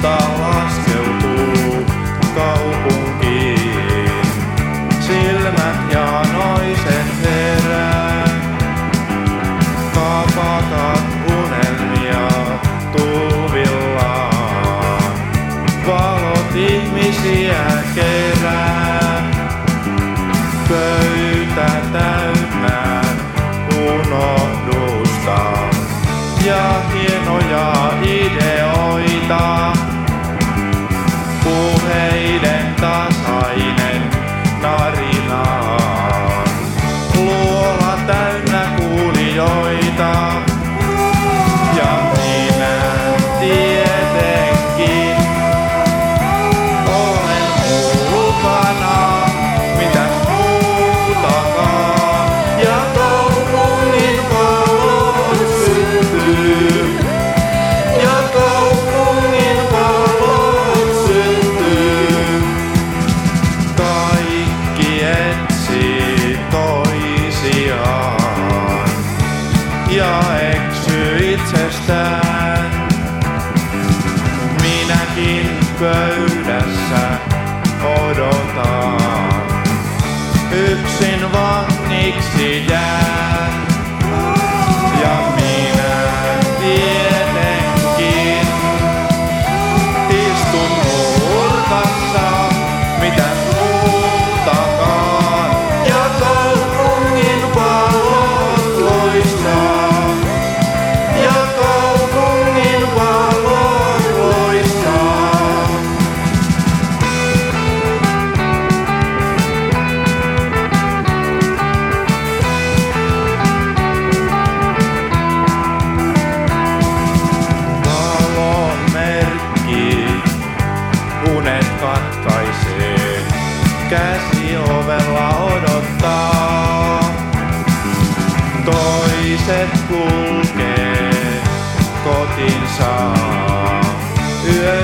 kunta laskeutuu kaupunkiin. Silmät ja noisen herää. Kapatat unelmia tuuvillaan. Valot ihmisiä kestää. eksy itsestään. Minäkin pöydässä käsi ovella odottaa. Toiset kulkee kotinsa yö